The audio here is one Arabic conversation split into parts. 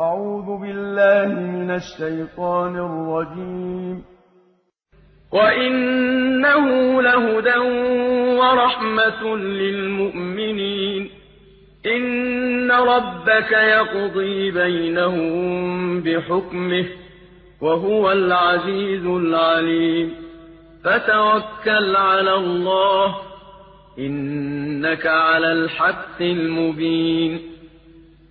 أعوذ بالله من الشيطان الرجيم. وإنه لهدى ورحمة للمؤمنين. إن ربك يقضي بينهم بحكمه وهو العزيز العليم. فتوكل على الله إنك على الحق المبين.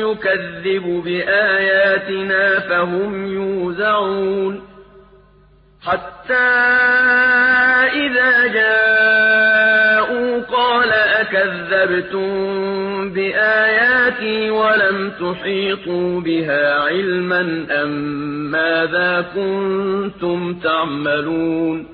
يُكَذِّبُ بِآيَاتِنَا فَهُمْ يُوزَعُونَ حَتَّىٰ إِذَا جَاءُوا قَالَ أَكَذَّبْتُم بِآيَاتِي وَلَمْ تُحِيطُوا بِهَا عِلْمًا أَم مَّاذَا كُنتُمْ تَعْمَلُونَ